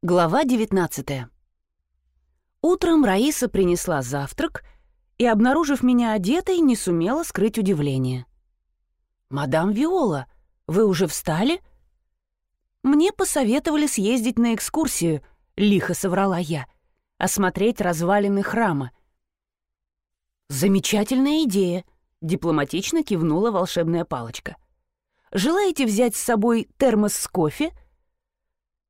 Глава 19 Утром Раиса принесла завтрак и, обнаружив меня одетой, не сумела скрыть удивление. «Мадам Виола, вы уже встали?» «Мне посоветовали съездить на экскурсию», — лихо соврала я, «осмотреть развалины храма». «Замечательная идея», — дипломатично кивнула волшебная палочка. «Желаете взять с собой термос с кофе?»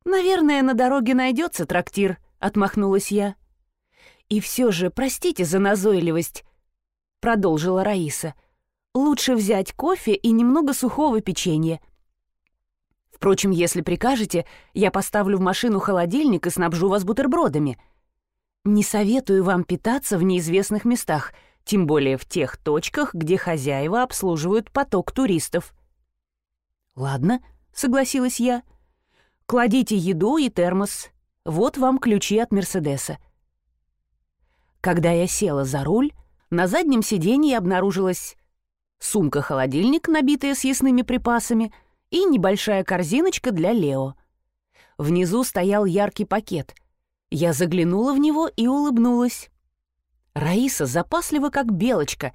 «Наверное, на дороге найдется трактир», — отмахнулась я. «И все же, простите за назойливость», — продолжила Раиса. «Лучше взять кофе и немного сухого печенья. Впрочем, если прикажете, я поставлю в машину холодильник и снабжу вас бутербродами. Не советую вам питаться в неизвестных местах, тем более в тех точках, где хозяева обслуживают поток туристов». «Ладно», — согласилась я, — Кладите еду и термос. Вот вам ключи от Мерседеса. Когда я села за руль, на заднем сиденье обнаружилась сумка-холодильник, набитая съестными припасами, и небольшая корзиночка для Лео. Внизу стоял яркий пакет. Я заглянула в него и улыбнулась. Раиса запаслива, как белочка,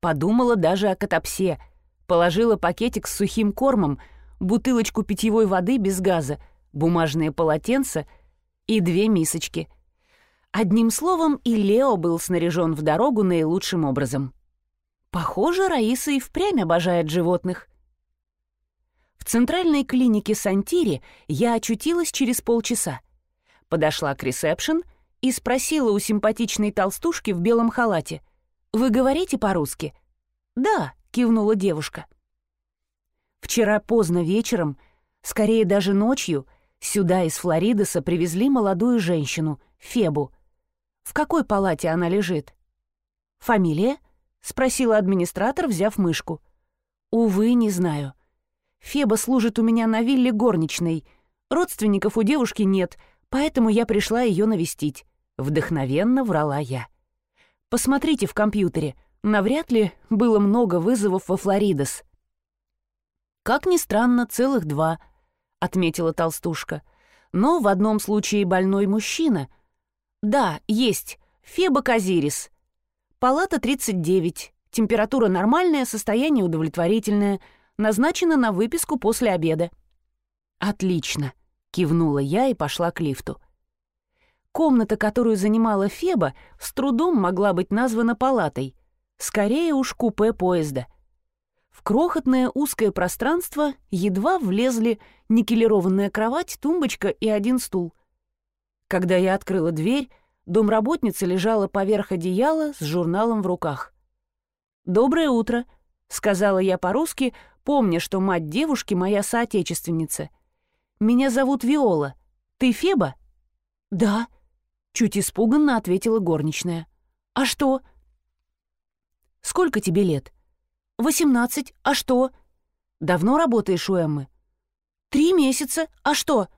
подумала даже о катапсе, положила пакетик с сухим кормом, бутылочку питьевой воды без газа — бумажные полотенца и две мисочки. Одним словом, и Лео был снаряжен в дорогу наилучшим образом. Похоже, Раиса и впрямь обожает животных. В центральной клинике Сантири я очутилась через полчаса. Подошла к ресепшн и спросила у симпатичной толстушки в белом халате. «Вы говорите по-русски?» «Да», — кивнула девушка. Вчера поздно вечером, скорее даже ночью, Сюда из Флоридоса привезли молодую женщину, Фебу. В какой палате она лежит? Фамилия? Спросила администратор, взяв мышку. Увы, не знаю. Феба служит у меня на вилле горничной. Родственников у девушки нет, поэтому я пришла ее навестить. Вдохновенно врала я. Посмотрите в компьютере. Навряд ли было много вызовов во Флоридос. Как ни странно, целых два — отметила толстушка. «Но в одном случае больной мужчина. Да, есть, Феба Казирис. Палата 39, температура нормальная, состояние удовлетворительное, назначена на выписку после обеда». «Отлично», — кивнула я и пошла к лифту. Комната, которую занимала Феба, с трудом могла быть названа палатой. Скорее уж купе поезда. В крохотное узкое пространство едва влезли никелированная кровать, тумбочка и один стул. Когда я открыла дверь, домработница лежала поверх одеяла с журналом в руках. «Доброе утро», — сказала я по-русски, помня, что мать девушки — моя соотечественница. «Меня зовут Виола. Ты Феба?» «Да», — чуть испуганно ответила горничная. «А что?» «Сколько тебе лет?» «Восемнадцать. А что?» «Давно работаешь у Эммы?» «Три месяца. А что?»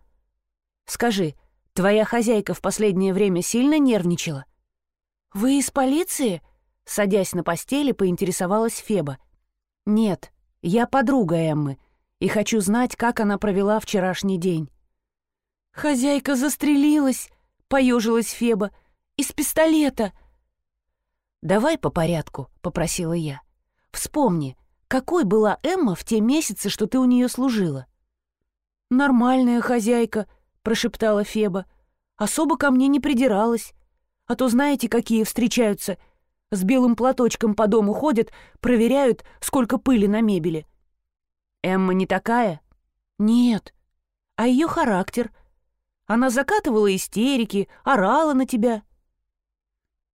«Скажи, твоя хозяйка в последнее время сильно нервничала?» «Вы из полиции?» Садясь на постели, поинтересовалась Феба. «Нет, я подруга Эммы, и хочу знать, как она провела вчерашний день». «Хозяйка застрелилась», — поежилась Феба, — «из пистолета». «Давай по порядку», — попросила я. Вспомни, какой была Эмма в те месяцы, что ты у нее служила?» «Нормальная хозяйка», — прошептала Феба. «Особо ко мне не придиралась. А то знаете, какие встречаются. С белым платочком по дому ходят, проверяют, сколько пыли на мебели». «Эмма не такая?» «Нет. А ее характер? Она закатывала истерики, орала на тебя».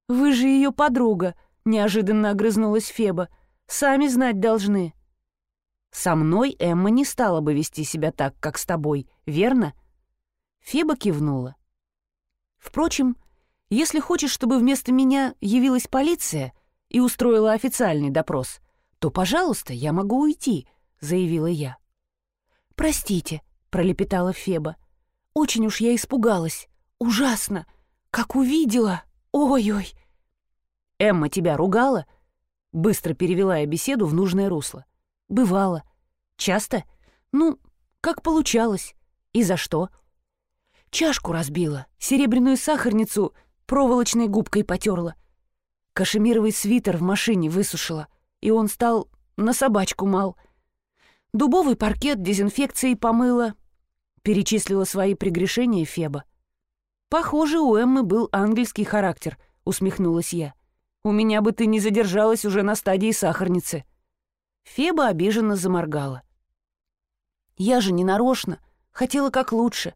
«Вы же ее подруга», — неожиданно огрызнулась Феба. Сами знать должны». «Со мной Эмма не стала бы вести себя так, как с тобой, верно?» Феба кивнула. «Впрочем, если хочешь, чтобы вместо меня явилась полиция и устроила официальный допрос, то, пожалуйста, я могу уйти», — заявила я. «Простите», — пролепетала Феба. «Очень уж я испугалась. Ужасно! Как увидела! Ой-ой!» «Эмма тебя ругала?» Быстро перевела я беседу в нужное русло. «Бывало. Часто? Ну, как получалось. И за что?» Чашку разбила, серебряную сахарницу проволочной губкой потерла. Кашемировый свитер в машине высушила, и он стал на собачку мал. Дубовый паркет дезинфекцией помыла. Перечислила свои прегрешения Феба. «Похоже, у Эммы был ангельский характер», — усмехнулась я. «У меня бы ты не задержалась уже на стадии сахарницы». Феба обиженно заморгала. «Я же не нарочно, хотела как лучше».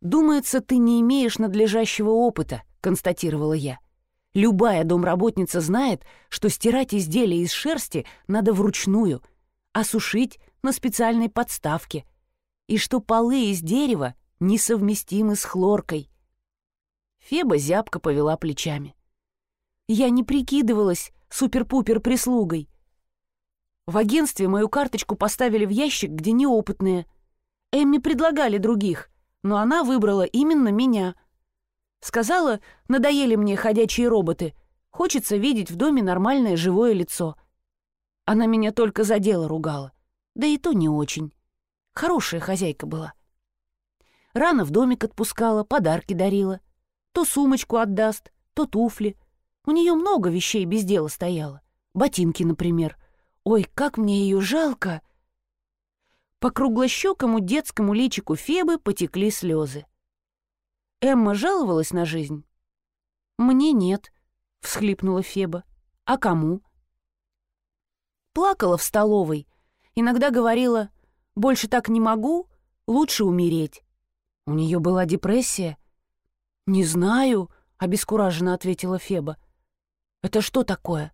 «Думается, ты не имеешь надлежащего опыта», — констатировала я. «Любая домработница знает, что стирать изделия из шерсти надо вручную, а сушить на специальной подставке, и что полы из дерева несовместимы с хлоркой». Феба зябко повела плечами. «Я не прикидывалась супер-пупер прислугой. В агентстве мою карточку поставили в ящик, где неопытные. Эмми предлагали других, но она выбрала именно меня. Сказала, надоели мне ходячие роботы, хочется видеть в доме нормальное живое лицо. Она меня только за дело ругала, да и то не очень. Хорошая хозяйка была. Рано в домик отпускала, подарки дарила. То сумочку отдаст, то туфли. У нее много вещей без дела стояло. Ботинки, например — Ой, как мне ее жалко!» По круглощекому детскому личику Фебы потекли слезы. Эмма жаловалась на жизнь? «Мне нет», — всхлипнула Феба. «А кому?» Плакала в столовой. Иногда говорила, «Больше так не могу, лучше умереть». У нее была депрессия. «Не знаю», — обескураженно ответила Феба. «Это что такое?»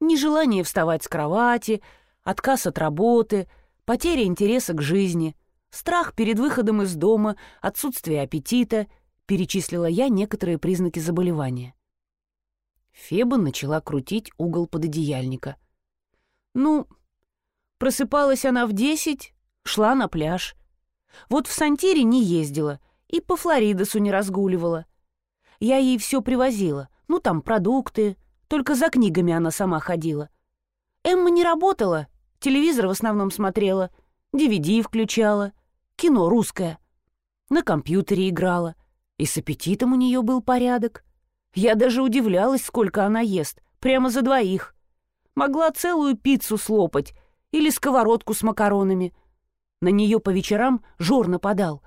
Нежелание вставать с кровати, отказ от работы, потеря интереса к жизни, страх перед выходом из дома, отсутствие аппетита, перечислила я некоторые признаки заболевания. Феба начала крутить угол пододеяльника. «Ну, просыпалась она в десять, шла на пляж. Вот в Сантире не ездила и по Флоридосу не разгуливала. Я ей все привозила, ну там продукты, только за книгами она сама ходила. Эмма не работала, телевизор в основном смотрела, DVD включала, кино русское. На компьютере играла. И с аппетитом у нее был порядок. Я даже удивлялась, сколько она ест, прямо за двоих. Могла целую пиццу слопать или сковородку с макаронами. На нее по вечерам Жор нападал.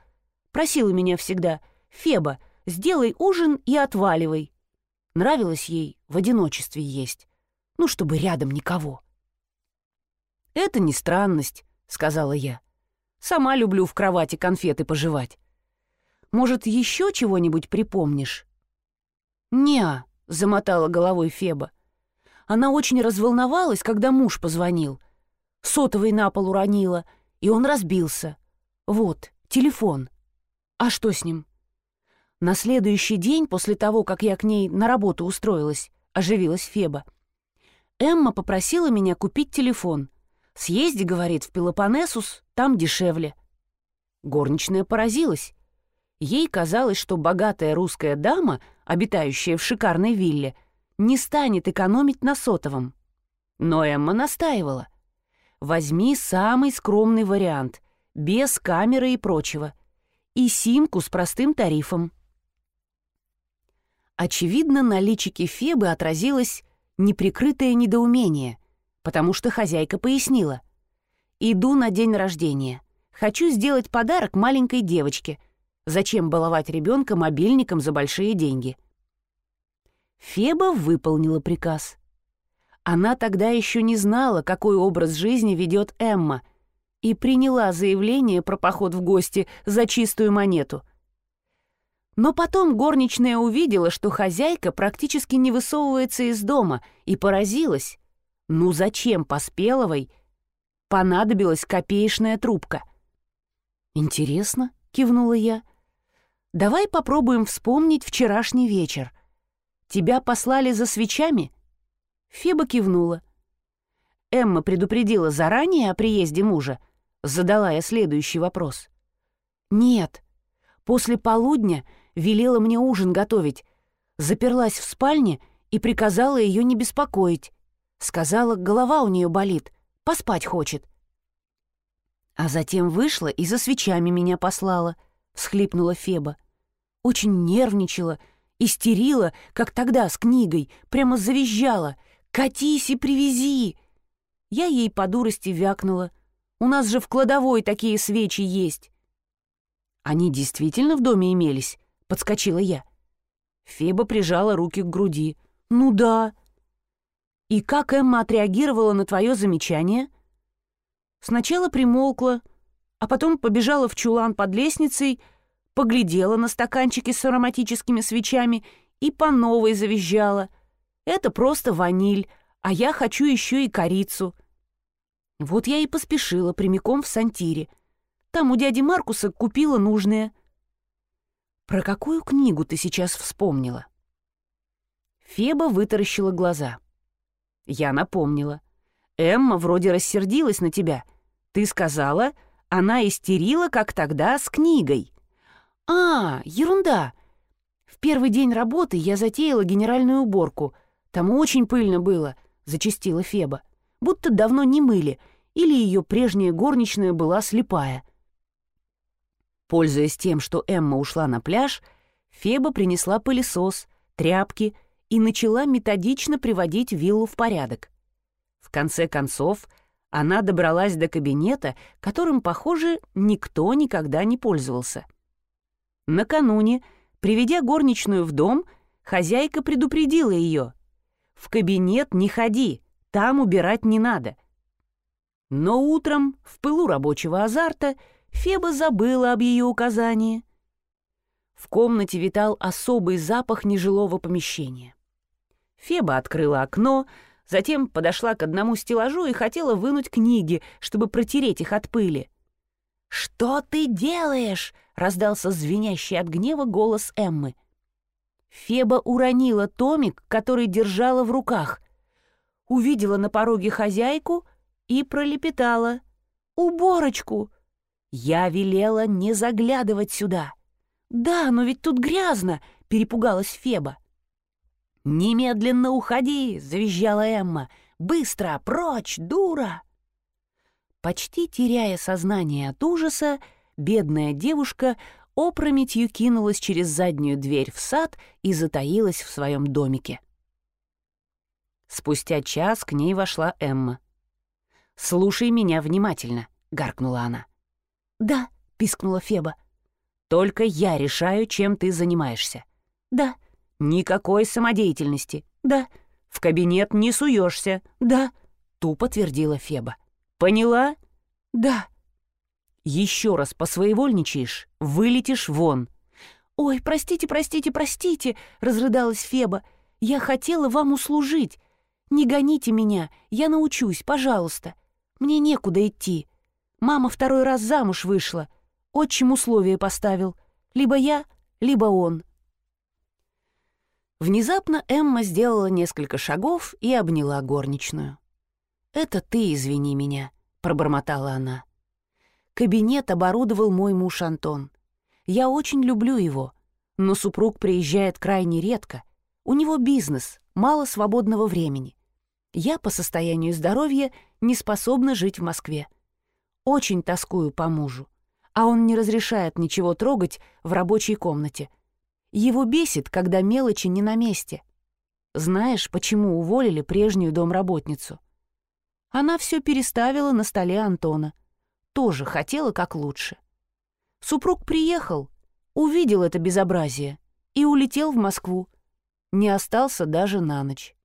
Просила меня всегда, «Феба, сделай ужин и отваливай». Нравилось ей в одиночестве есть. Ну, чтобы рядом никого. «Это не странность», — сказала я. «Сама люблю в кровати конфеты пожевать. Может, еще чего-нибудь припомнишь?» «Не-а», замотала головой Феба. Она очень разволновалась, когда муж позвонил. Сотовый на пол уронила, и он разбился. Вот, телефон. А что с ним? На следующий день, после того, как я к ней на работу устроилась, оживилась Феба. Эмма попросила меня купить телефон. «Съезди, — говорит, — в Пелопонесус, там дешевле». Горничная поразилась. Ей казалось, что богатая русская дама, обитающая в шикарной вилле, не станет экономить на сотовом. Но Эмма настаивала. «Возьми самый скромный вариант, без камеры и прочего, и симку с простым тарифом». Очевидно, на личике Фебы отразилось неприкрытое недоумение, потому что хозяйка пояснила. «Иду на день рождения. Хочу сделать подарок маленькой девочке. Зачем баловать ребенка мобильником за большие деньги?» Феба выполнила приказ. Она тогда еще не знала, какой образ жизни ведет Эмма, и приняла заявление про поход в гости за чистую монету — но потом горничная увидела, что хозяйка практически не высовывается из дома, и поразилась. Ну зачем Поспеловой понадобилась копеечная трубка? «Интересно», — кивнула я. «Давай попробуем вспомнить вчерашний вечер. Тебя послали за свечами?» Феба кивнула. Эмма предупредила заранее о приезде мужа. Задала я следующий вопрос. «Нет. После полудня велела мне ужин готовить, заперлась в спальне и приказала ее не беспокоить. Сказала, голова у нее болит, поспать хочет. А затем вышла и за свечами меня послала, всхлипнула Феба. «Очень нервничала, истерила, как тогда с книгой, прямо завизжала. «Катись и привези!» Я ей по дурости вякнула. «У нас же в кладовой такие свечи есть!» «Они действительно в доме имелись?» — подскочила я. Феба прижала руки к груди. «Ну да». «И как Эмма отреагировала на твое замечание?» Сначала примолкла, а потом побежала в чулан под лестницей, поглядела на стаканчики с ароматическими свечами и по новой завизжала. «Это просто ваниль, а я хочу еще и корицу». Вот я и поспешила прямиком в сантире. Там у дяди Маркуса купила нужное. «Про какую книгу ты сейчас вспомнила?» Феба вытаращила глаза. Я напомнила. «Эмма вроде рассердилась на тебя. Ты сказала, она истерила, как тогда, с книгой». «А, ерунда. В первый день работы я затеяла генеральную уборку. Там очень пыльно было», — зачастила Феба. «Будто давно не мыли, или ее прежняя горничная была слепая». Пользуясь тем, что Эмма ушла на пляж, Феба принесла пылесос, тряпки и начала методично приводить виллу в порядок. В конце концов, она добралась до кабинета, которым, похоже, никто никогда не пользовался. Накануне, приведя горничную в дом, хозяйка предупредила ее. «В кабинет не ходи, там убирать не надо». Но утром, в пылу рабочего азарта, Феба забыла об ее указании. В комнате витал особый запах нежилого помещения. Феба открыла окно, затем подошла к одному стеллажу и хотела вынуть книги, чтобы протереть их от пыли. «Что ты делаешь?» — раздался звенящий от гнева голос Эммы. Феба уронила томик, который держала в руках, увидела на пороге хозяйку и пролепетала. «Уборочку! Я велела не заглядывать сюда. Да, но ведь тут грязно, перепугалась Феба. Немедленно уходи, завизжала Эмма. Быстро, прочь, дура! Почти теряя сознание от ужаса, бедная девушка опрометью кинулась через заднюю дверь в сад и затаилась в своем домике. Спустя час к ней вошла Эмма. «Слушай меня внимательно», — гаркнула она. «Да», — пискнула Феба. «Только я решаю, чем ты занимаешься». «Да». «Никакой самодеятельности». «Да». «В кабинет не суешься». «Да», — тупо твердила Феба. «Поняла?» «Да». «Еще раз посвоевольничаешь, вылетишь вон». «Ой, простите, простите, простите», — разрыдалась Феба. «Я хотела вам услужить. Не гоните меня, я научусь, пожалуйста. Мне некуда идти. Мама второй раз замуж вышла. Отчим условие поставил. Либо я, либо он. Внезапно Эмма сделала несколько шагов и обняла горничную. «Это ты извини меня», — пробормотала она. «Кабинет оборудовал мой муж Антон. Я очень люблю его, но супруг приезжает крайне редко. У него бизнес, мало свободного времени. Я по состоянию здоровья не способна жить в Москве. Очень тоскую по мужу, а он не разрешает ничего трогать в рабочей комнате. Его бесит, когда мелочи не на месте. Знаешь, почему уволили прежнюю домработницу? Она все переставила на столе Антона. Тоже хотела как лучше. Супруг приехал, увидел это безобразие и улетел в Москву. Не остался даже на ночь.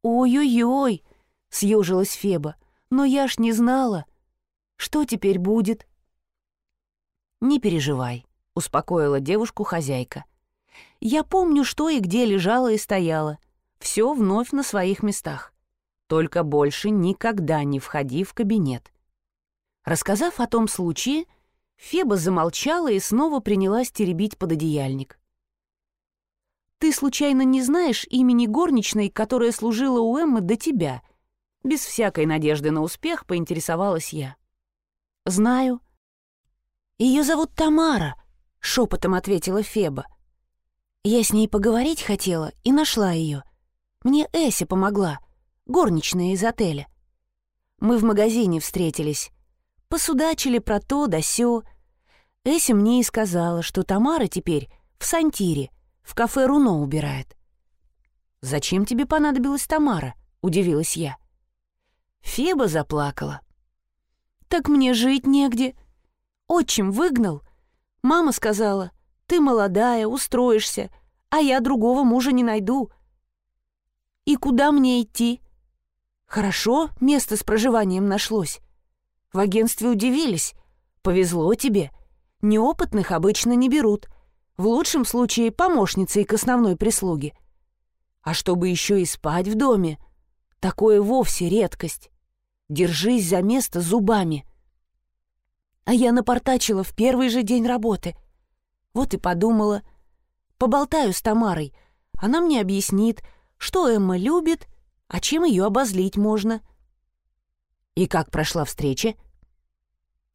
«Ой-ой-ой!» — съежилась Феба. «Но я ж не знала. Что теперь будет?» «Не переживай», — успокоила девушку хозяйка. «Я помню, что и где лежала и стояла. Все вновь на своих местах. Только больше никогда не входи в кабинет». Рассказав о том случае, Феба замолчала и снова принялась теребить пододеяльник. «Ты случайно не знаешь имени горничной, которая служила у Эммы до тебя?» Без всякой надежды на успех поинтересовалась я. «Знаю». «Ее зовут Тамара», — шепотом ответила Феба. «Я с ней поговорить хотела и нашла ее. Мне Эся помогла, горничная из отеля. Мы в магазине встретились. Посудачили про то да сё. Эся мне и сказала, что Тамара теперь в Сантире, в кафе Руно убирает. «Зачем тебе понадобилась Тамара?» — удивилась я. Феба заплакала. «Так мне жить негде. Отчим выгнал. Мама сказала, ты молодая, устроишься, а я другого мужа не найду. И куда мне идти? Хорошо, место с проживанием нашлось. В агентстве удивились. Повезло тебе. Неопытных обычно не берут. В лучшем случае помощницей к основной прислуге. А чтобы еще и спать в доме, такое вовсе редкость. Держись за место зубами. А я напортачила в первый же день работы. Вот и подумала. Поболтаю с Тамарой. Она мне объяснит, что Эмма любит, а чем ее обозлить можно. И как прошла встреча?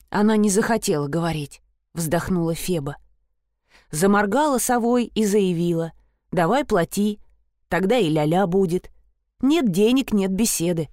Она не захотела говорить, вздохнула Феба. Заморгала совой и заявила. «Давай плати, тогда и ля-ля будет. Нет денег, нет беседы».